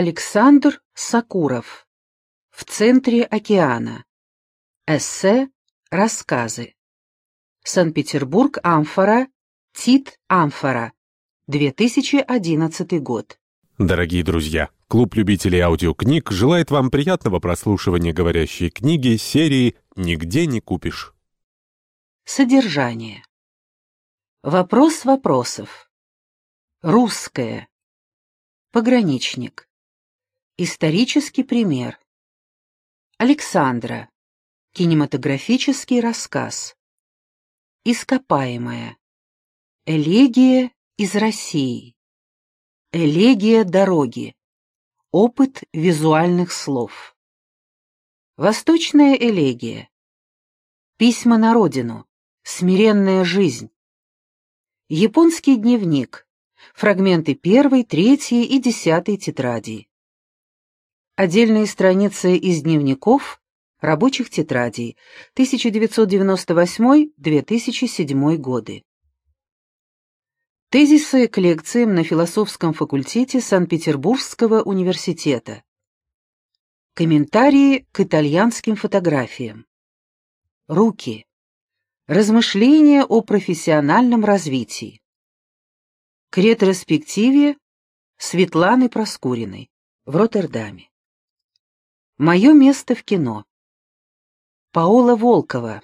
Александр Сакуров. В центре океана. Эссе, рассказы. Санкт-Петербург, Амфора, Тит Амфора. 2011 год. Дорогие друзья, клуб любителей аудиокниг желает вам приятного прослушивания говорящей книги серии «Нигде не купишь». Содержание. Вопрос вопросов. Русское. Пограничник. Исторический пример. Александра. Кинематографический рассказ. Ископаемая. Элегия из России. Элегия дороги. Опыт визуальных слов. Восточная элегия. Письма на родину. Смиренная жизнь. Японский дневник. Фрагменты первой, третьей и десятой тетрадей. Отдельные страницы из дневников, рабочих тетрадей, 1998-2007 годы. Тезисы к лекциям на философском факультете Санкт-Петербургского университета. Комментарии к итальянским фотографиям. Руки. Размышления о профессиональном развитии. К ретроспективе Светланы Проскуриной в Роттердаме. Мое место в кино. Паола Волкова.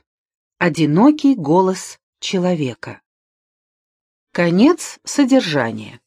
Одинокий голос человека. Конец содержания.